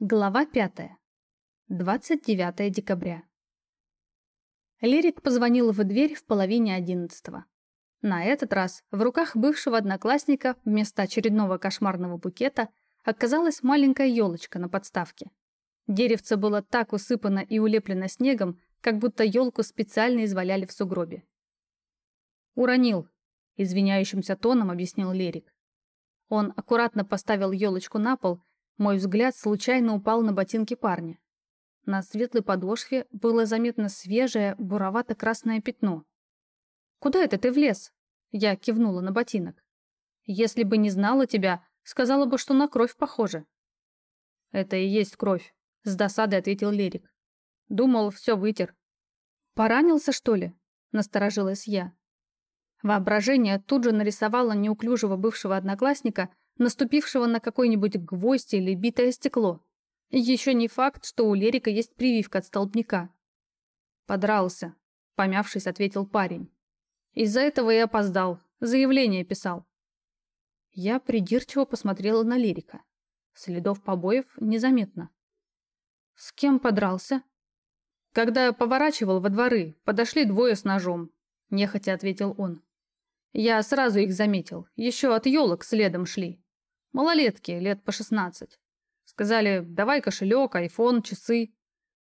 Глава 5. 29 декабря. Лирик позвонил в дверь в половине одиннадцатого. На этот раз в руках бывшего одноклассника вместо очередного кошмарного букета оказалась маленькая елочка на подставке. Деревце было так усыпано и улеплено снегом, как будто елку специально изваляли в сугробе. «Уронил», — извиняющимся тоном объяснил Лерик. Он аккуратно поставил елочку на пол мой взгляд случайно упал на ботинки парня. На светлой подошве было заметно свежее, буровато-красное пятно. «Куда это ты влез?» Я кивнула на ботинок. «Если бы не знала тебя, сказала бы, что на кровь похоже». «Это и есть кровь», — с досадой ответил Лерик. «Думал, все вытер». «Поранился, что ли?» — насторожилась я. Воображение тут же нарисовало неуклюжего бывшего одноклассника, наступившего на какой-нибудь гвоздь или битое стекло. Еще не факт, что у Лерика есть прививка от столбняка. «Подрался», — помявшись, ответил парень. «Из-за этого и опоздал. Заявление писал». Я придирчиво посмотрела на Лерика. Следов побоев незаметно. «С кем подрался?» «Когда поворачивал во дворы, подошли двое с ножом», — нехотя ответил он. «Я сразу их заметил. Еще от елок следом шли. Малолетки, лет по 16. Сказали, давай кошелек, айфон, часы.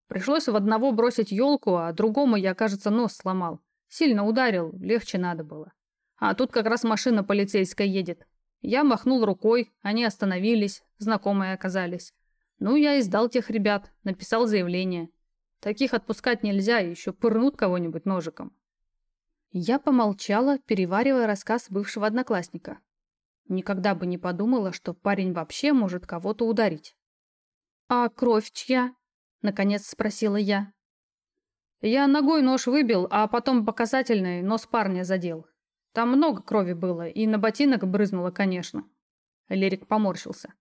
Пришлось в одного бросить елку, а другому я, кажется, нос сломал. Сильно ударил, легче надо было. А тут как раз машина полицейская едет. Я махнул рукой, они остановились, знакомые оказались. Ну, я и сдал тех ребят, написал заявление. Таких отпускать нельзя, еще пырнут кого-нибудь ножиком. Я помолчала, переваривая рассказ бывшего одноклассника. Никогда бы не подумала, что парень вообще может кого-то ударить. «А кровь чья?» – наконец спросила я. Я ногой нож выбил, а потом показательный нос парня задел. Там много крови было, и на ботинок брызнуло, конечно. Лерик поморщился.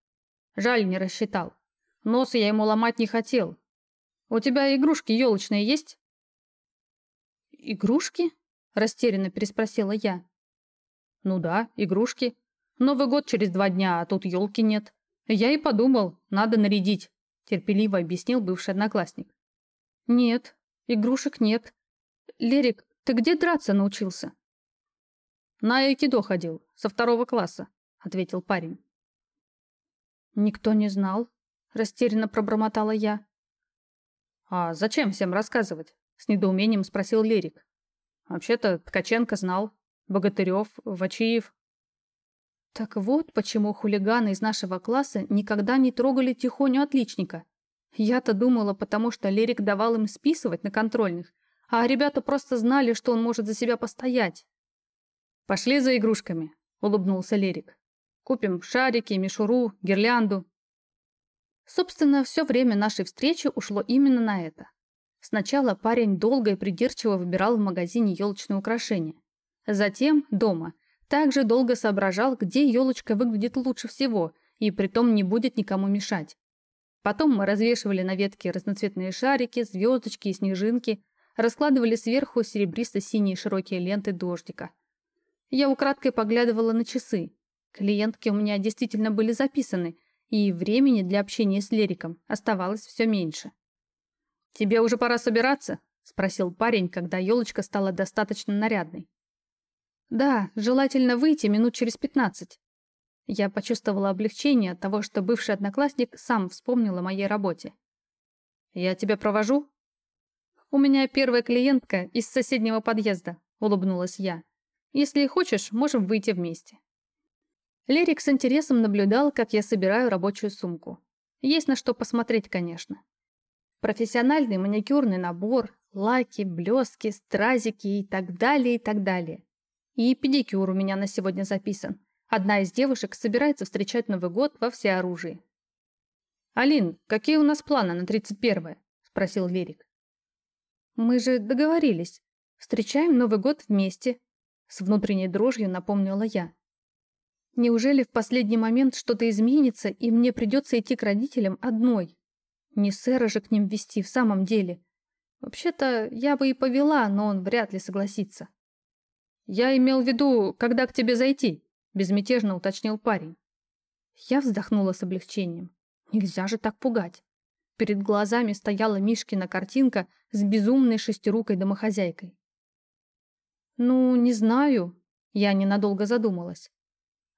Жаль, не рассчитал. Нос я ему ломать не хотел. У тебя игрушки елочные есть? Игрушки? Растерянно переспросила я. Ну да, игрушки. Новый год через два дня, а тут елки нет. Я и подумал, надо нарядить, терпеливо объяснил бывший одноклассник. Нет, игрушек нет. Лерик, ты где драться научился? На айкидо ходил, со второго класса, ответил парень. Никто не знал, растерянно пробормотала я. А зачем всем рассказывать? С недоумением спросил Лерик. Вообще-то Ткаченко знал, Богатырев, Вачиев. Так вот, почему хулиганы из нашего класса никогда не трогали тихоню отличника. Я-то думала, потому что Лерик давал им списывать на контрольных, а ребята просто знали, что он может за себя постоять. «Пошли за игрушками», — улыбнулся Лерик. «Купим шарики, мишуру, гирлянду». Собственно, все время нашей встречи ушло именно на это. Сначала парень долго и придирчиво выбирал в магазине елочные украшения. Затем, дома, также долго соображал, где елочка выглядит лучше всего и притом не будет никому мешать. Потом мы развешивали на ветке разноцветные шарики, звездочки и снежинки, раскладывали сверху серебристо-синие широкие ленты дождика. Я украдкой поглядывала на часы. Клиентки у меня действительно были записаны, и времени для общения с Лериком оставалось все меньше. «Тебе уже пора собираться?» – спросил парень, когда елочка стала достаточно нарядной. Да, желательно выйти минут через пятнадцать. Я почувствовала облегчение от того, что бывший одноклассник сам вспомнил о моей работе. «Я тебя провожу?» «У меня первая клиентка из соседнего подъезда», — улыбнулась я. «Если хочешь, можем выйти вместе». Лерик с интересом наблюдал, как я собираю рабочую сумку. Есть на что посмотреть, конечно. Профессиональный маникюрный набор, лаки, блески, стразики и так далее, и так далее. И педикюр у меня на сегодня записан. Одна из девушек собирается встречать Новый год во всеоружии. «Алин, какие у нас планы на 31-е?» – спросил Лерик. «Мы же договорились. Встречаем Новый год вместе», – с внутренней дрожью напомнила я. «Неужели в последний момент что-то изменится, и мне придется идти к родителям одной? Не сэра же к ним вести в самом деле. Вообще-то я бы и повела, но он вряд ли согласится». «Я имел в виду, когда к тебе зайти», – безмятежно уточнил парень. Я вздохнула с облегчением. Нельзя же так пугать. Перед глазами стояла Мишкина картинка с безумной шестирукой домохозяйкой. «Ну, не знаю», — я ненадолго задумалась.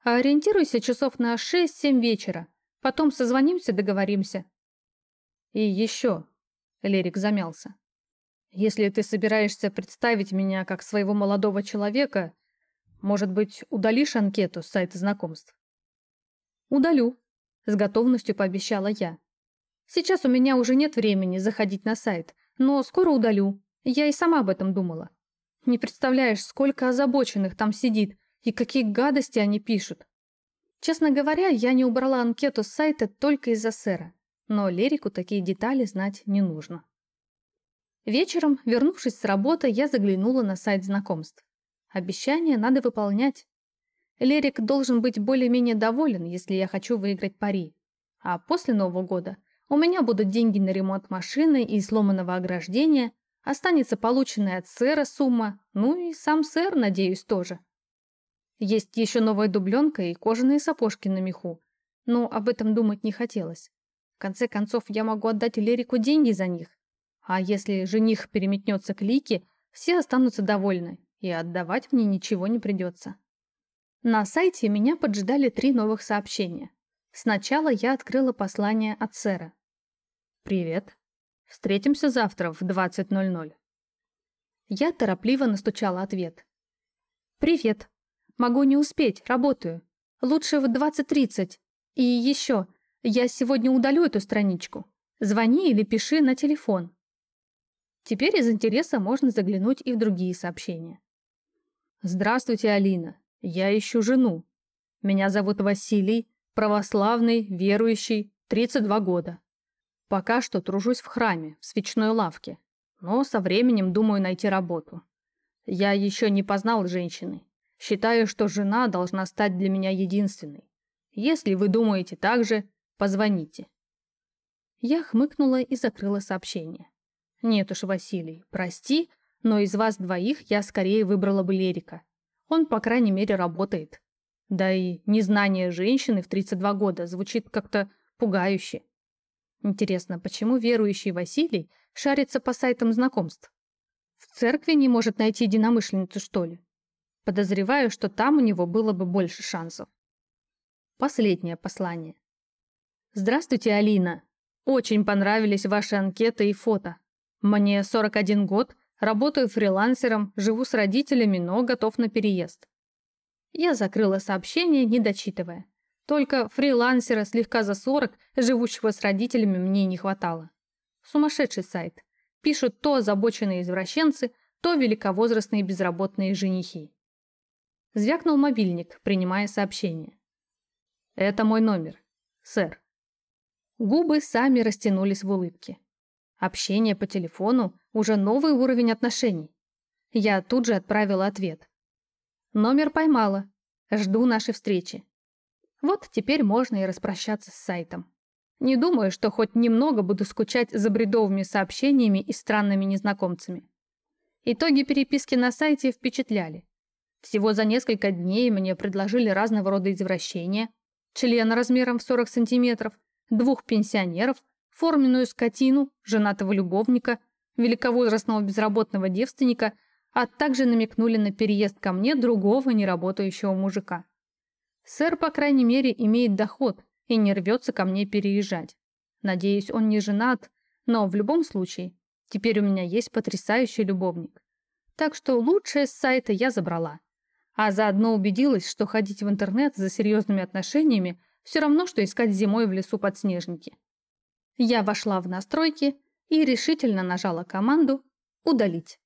«А ориентируйся часов на шесть-семь вечера. Потом созвонимся, договоримся». «И еще», — Лерик замялся. «Если ты собираешься представить меня как своего молодого человека, может быть, удалишь анкету с сайта знакомств?» «Удалю», — с готовностью пообещала я. «Сейчас у меня уже нет времени заходить на сайт, но скоро удалю. Я и сама об этом думала. Не представляешь, сколько озабоченных там сидит и какие гадости они пишут. Честно говоря, я не убрала анкету с сайта только из-за сэра, но Лерику такие детали знать не нужно. Вечером, вернувшись с работы, я заглянула на сайт знакомств. Обещание надо выполнять. Лерик должен быть более-менее доволен, если я хочу выиграть пари. А после Нового года у меня будут деньги на ремонт машины и сломанного ограждения, останется полученная от сэра сумма, ну и сам сэр, надеюсь, тоже. Есть еще новая дубленка и кожаные сапожки на меху, но об этом думать не хотелось. В конце концов, я могу отдать Лерику деньги за них. А если жених переметнется к Лике, все останутся довольны, и отдавать мне ничего не придется. На сайте меня поджидали три новых сообщения. Сначала я открыла послание от сэра. «Привет. Встретимся завтра в 20.00». Я торопливо настучала ответ. «Привет. Могу не успеть, работаю. Лучше в 20.30. И еще, я сегодня удалю эту страничку. Звони или пиши на телефон». Теперь из интереса можно заглянуть и в другие сообщения. «Здравствуйте, Алина. Я ищу жену. Меня зовут Василий, православный, верующий, 32 года. Пока что тружусь в храме, в свечной лавке, но со временем думаю найти работу. Я еще не познал женщины. Считаю, что жена должна стать для меня единственной. Если вы думаете так же, позвоните. Я хмыкнула и закрыла сообщение. Нет уж, Василий, прости, но из вас двоих я скорее выбрала бы Лерика. Он, по крайней мере, работает. Да и незнание женщины в 32 года звучит как-то пугающе. Интересно, почему верующий Василий шарится по сайтам знакомств? В церкви не может найти единомышленницу, что ли? Подозреваю, что там у него было бы больше шансов. Последнее послание. Здравствуйте, Алина. Очень понравились ваши анкеты и фото. Мне 41 год, Работаю фрилансером, живу с родителями, но готов на переезд. Я закрыла сообщение, не дочитывая. Только фрилансера слегка за 40, живущего с родителями, мне не хватало. Сумасшедший сайт. Пишут то озабоченные извращенцы, то великовозрастные безработные женихи. Звякнул мобильник, принимая сообщение. «Это мой номер. Сэр». Губы сами растянулись в улыбке. Общение по телефону – уже новый уровень отношений. Я тут же отправила ответ. Номер поймала. Жду нашей встречи. Вот теперь можно и распрощаться с сайтом. Не думаю, что хоть немного буду скучать за бредовыми сообщениями и странными незнакомцами. Итоги переписки на сайте впечатляли. Всего за несколько дней мне предложили разного рода извращения, член размером в 40 сантиметров, двух пенсионеров – форменную скотину, женатого любовника, великовозрастного безработного девственника, а также намекнули на переезд ко мне другого неработающего мужика. Сэр, по крайней мере, имеет доход и не рвется ко мне переезжать. Надеюсь, он не женат, но в любом случае, теперь у меня есть потрясающий любовник. Так что лучшее с сайта я забрала. А заодно убедилась, что ходить в интернет за серьезными отношениями все равно, что искать зимой в лесу подснежники. Я вошла в настройки и решительно нажала команду «Удалить».